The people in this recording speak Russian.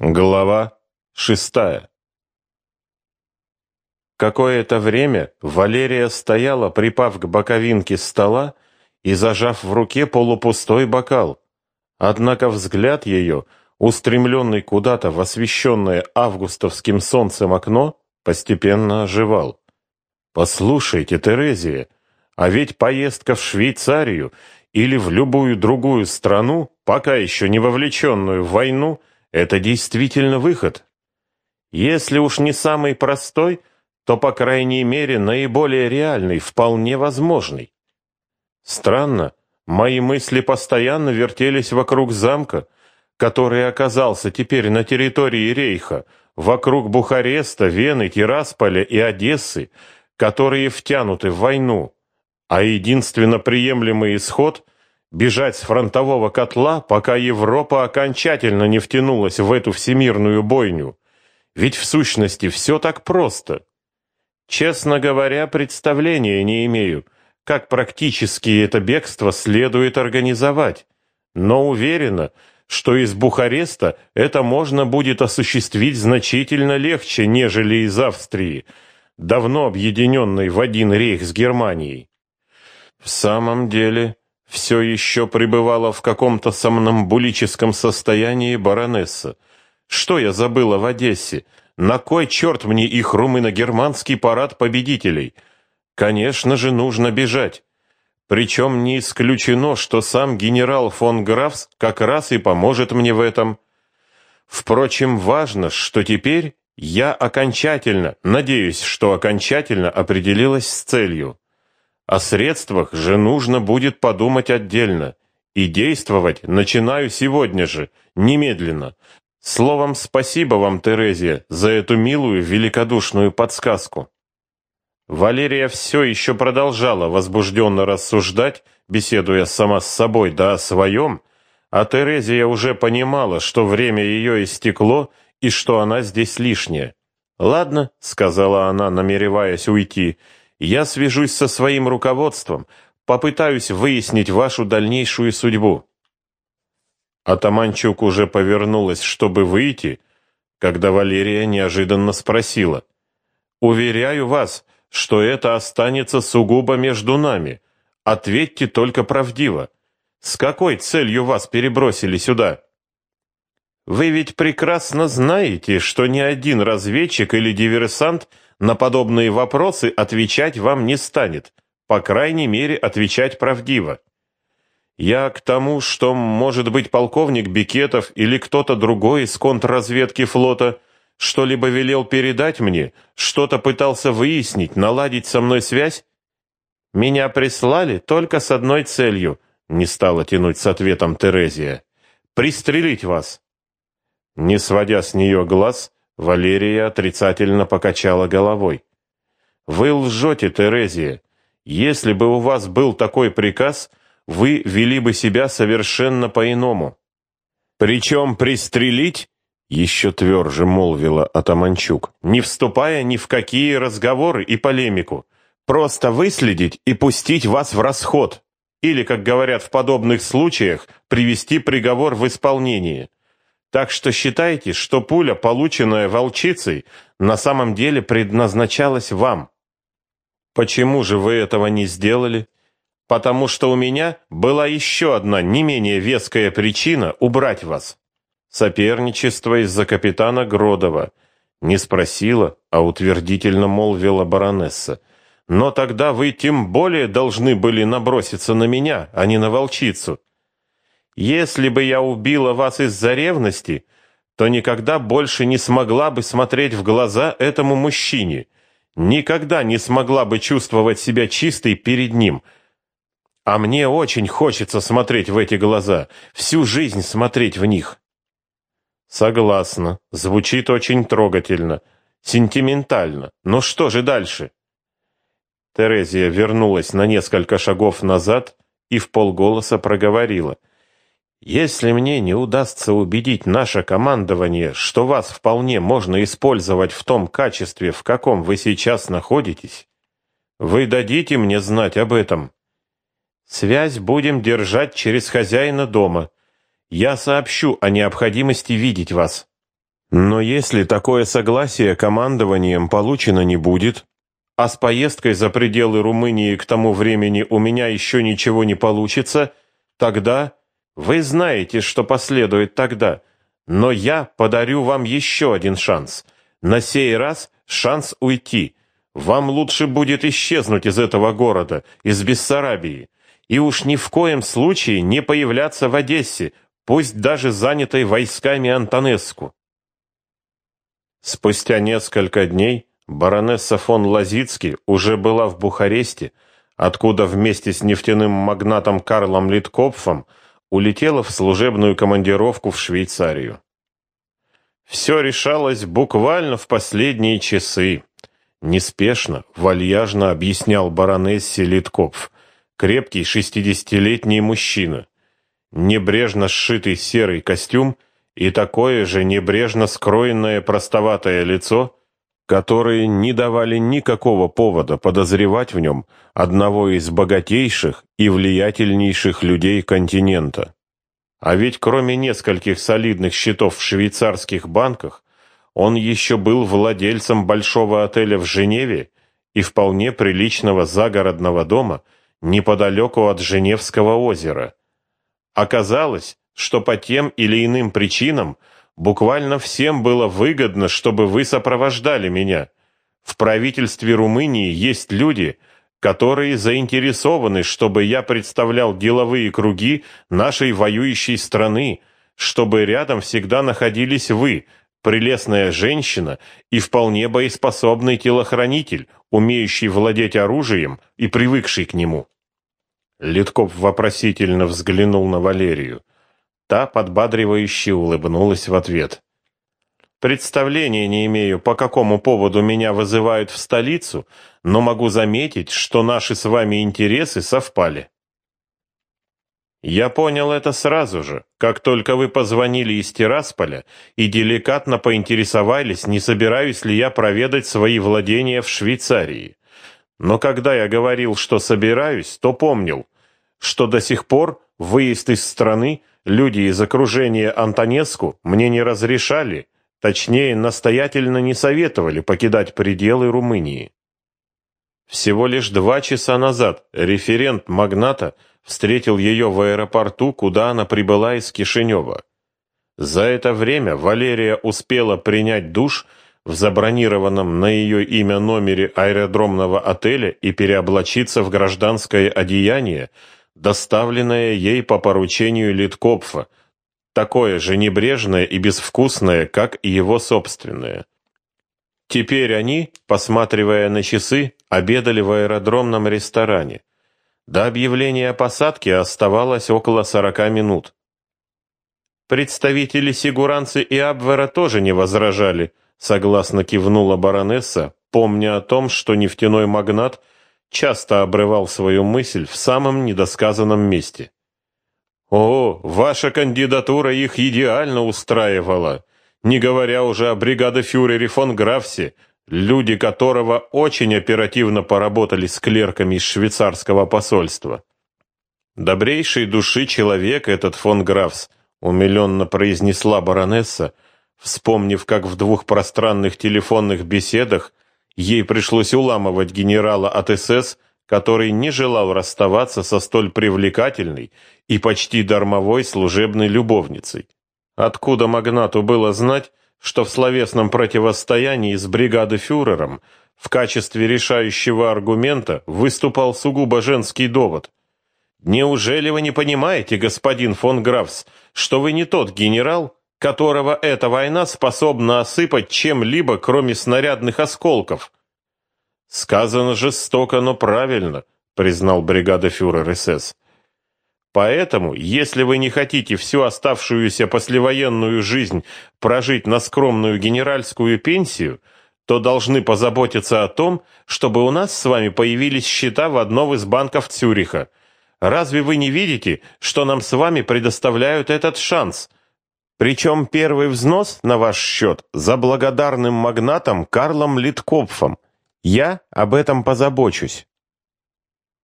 Глава шестая Какое-то время Валерия стояла, припав к боковинке стола и зажав в руке полупустой бокал. Однако взгляд ее, устремленный куда-то в освещенное августовским солнцем окно, постепенно оживал. «Послушайте, Терезия, а ведь поездка в Швейцарию или в любую другую страну, пока еще не вовлеченную в войну, это действительно выход. Если уж не самый простой, то, по крайней мере, наиболее реальный, вполне возможный. Странно, мои мысли постоянно вертелись вокруг замка, который оказался теперь на территории Рейха, вокруг Бухареста, Вены, Тирасполя и Одессы, которые втянуты в войну. А единственно приемлемый исход – бежать с фронтового котла, пока Европа окончательно не втянулась в эту всемирную бойню. Ведь в сущности все так просто. Честно говоря, представления не имею, как практически это бегство следует организовать, но уверена, что из Бухареста это можно будет осуществить значительно легче, нежели из Австрии, давно объединенной в один рейх с Германией. В самом деле, все еще пребывала в каком-то сомнамбулическом состоянии баронесса. Что я забыла в Одессе? На кой черт мне их румыно-германский парад победителей? Конечно же, нужно бежать. Причем не исключено, что сам генерал фон Графс как раз и поможет мне в этом. Впрочем, важно, что теперь я окончательно, надеюсь, что окончательно определилась с целью. О средствах же нужно будет подумать отдельно. И действовать начинаю сегодня же, немедленно. Словом, спасибо вам, Терезия, за эту милую, великодушную подсказку. Валерия все еще продолжала возбужденно рассуждать, беседуя сама с собой, да о своем, а Терезия уже понимала, что время ее истекло и что она здесь лишняя. «Ладно», — сказала она, намереваясь уйти, — я свяжусь со своим руководством, попытаюсь выяснить вашу дальнейшую судьбу. Атаманчук уже повернулась, чтобы выйти, когда Валерия неожиданно спросила. «Уверяю вас, что это останется сугубо между нами. Ответьте только правдиво. С какой целью вас перебросили сюда?» «Вы ведь прекрасно знаете, что ни один разведчик или диверсант – на подобные вопросы отвечать вам не станет, по крайней мере, отвечать правдиво. Я к тому, что, может быть, полковник Бикетов или кто-то другой из контрразведки флота что-либо велел передать мне, что-то пытался выяснить, наладить со мной связь? Меня прислали только с одной целью, не стала тянуть с ответом Терезия. Пристрелить вас. Не сводя с нее глаз, Валерия отрицательно покачала головой. «Вы лжете, Терезия. Если бы у вас был такой приказ, вы вели бы себя совершенно по-иному». «Причем пристрелить?» — еще тверже молвила Атаманчук, не вступая ни в какие разговоры и полемику. «Просто выследить и пустить вас в расход. Или, как говорят в подобных случаях, привести приговор в исполнение». Так что считайте, что пуля, полученная волчицей, на самом деле предназначалась вам. Почему же вы этого не сделали? Потому что у меня была еще одна не менее веская причина убрать вас. Соперничество из-за капитана Гродова. Не спросила, а утвердительно молвила баронесса. Но тогда вы тем более должны были наброситься на меня, а не на волчицу. Если бы я убила вас из-за ревности, то никогда больше не смогла бы смотреть в глаза этому мужчине, никогда не смогла бы чувствовать себя чистой перед ним. А мне очень хочется смотреть в эти глаза, всю жизнь смотреть в них. Согласна, звучит очень трогательно, сентиментально. Но что же дальше? Терезия вернулась на несколько шагов назад и в полголоса проговорила — если мне не удастся убедить наше командование, что вас вполне можно использовать в том качестве, в каком вы сейчас находитесь, вы дадите мне знать об этом. Связь будем держать через хозяина дома. Я сообщу о необходимости видеть вас. Но если такое согласие командованием получено не будет, а с поездкой за пределы Румынии к тому времени у меня еще ничего не получится, тогда вы знаете, что последует тогда. Но я подарю вам еще один шанс. На сей раз шанс уйти. Вам лучше будет исчезнуть из этого города, из Бессарабии, и уж ни в коем случае не появляться в Одессе, пусть даже занятой войсками Антонеску. Спустя несколько дней баронесса фон Лазицкий уже была в Бухаресте, откуда вместе с нефтяным магнатом Карлом Литкопфом улетела в служебную командировку в Швейцарию. Все решалось буквально в последние часы. Неспешно, вальяжно объяснял баронессе Литкопф, крепкий шестидесятилетний мужчина. Небрежно сшитый серый костюм и такое же небрежно скроенное простоватое лицо, которые не давали никакого повода подозревать в нем одного из богатейших и влиятельнейших людей континента. А ведь кроме нескольких солидных счетов в швейцарских банках, он еще был владельцем большого отеля в Женеве и вполне приличного загородного дома неподалеку от Женевского озера. Оказалось, что по тем или иным причинам буквально всем было выгодно, чтобы вы сопровождали меня. В правительстве Румынии есть люди, которые заинтересованы, чтобы я представлял деловые круги нашей воюющей страны, чтобы рядом всегда находились вы, прелестная женщина и вполне боеспособный телохранитель, умеющий владеть оружием и привыкший к нему. Литков вопросительно взглянул на Валерию. Та подбадривающе улыбнулась в ответ. Представления не имею, по какому поводу меня вызывают в столицу, но могу заметить, что наши с вами интересы совпали. Я понял это сразу же, как только вы позвонили из Тирасполя и деликатно поинтересовались, не собираюсь ли я проведать свои владения в Швейцарии. Но когда я говорил, что собираюсь, то помнил, что до сих пор выезд из страны люди из окружения Антонеску мне не разрешали, Точнее, настоятельно не советовали покидать пределы Румынии. Всего лишь два часа назад референт магната встретил ее в аэропорту, куда она прибыла из Кишинева. За это время Валерия успела принять душ в забронированном на ее имя номере аэродромного отеля и переоблачиться в гражданское одеяние, доставленное ей по поручению Литкопфа, такое же небрежное и безвкусное, как и его собственное. Теперь они, посматривая на часы, обедали в аэродромном ресторане. До объявления посадки оставалось около сорока минут. Представители Сигуранцы и Абвера тоже не возражали, согласно кивнула баронесса, помня о том, что нефтяной магнат часто обрывал свою мысль в самом недосказанном месте. О, ваша кандидатура их идеально устраивала, не говоря уже о бригадофюрере фон Графсе, люди которого очень оперативно поработали с клерками из швейцарского посольства. Добрейшей души человек этот фон Графс, умиленно произнесла баронесса, вспомнив, как в двух пространных телефонных беседах ей пришлось уламывать генерала от СС который не желал расставаться со столь привлекательной и почти дармовой служебной любовницей. Откуда магнату было знать, что в словесном противостоянии с бригадой-фюрером в качестве решающего аргумента выступал сугубо женский довод? Неужели вы не понимаете, господин фон Графс, что вы не тот генерал, которого эта война способна осыпать чем-либо, кроме снарядных осколков? Сказано жестоко, но правильно, признал бригадофюрер СС. Поэтому, если вы не хотите всю оставшуюся послевоенную жизнь прожить на скромную генеральскую пенсию, то должны позаботиться о том, чтобы у нас с вами появились счета в одном из банков Цюриха. Разве вы не видите, что нам с вами предоставляют этот шанс? Причем первый взнос на ваш счет за благодарным магнатом Карлом Литкопфом. Я об этом позабочусь.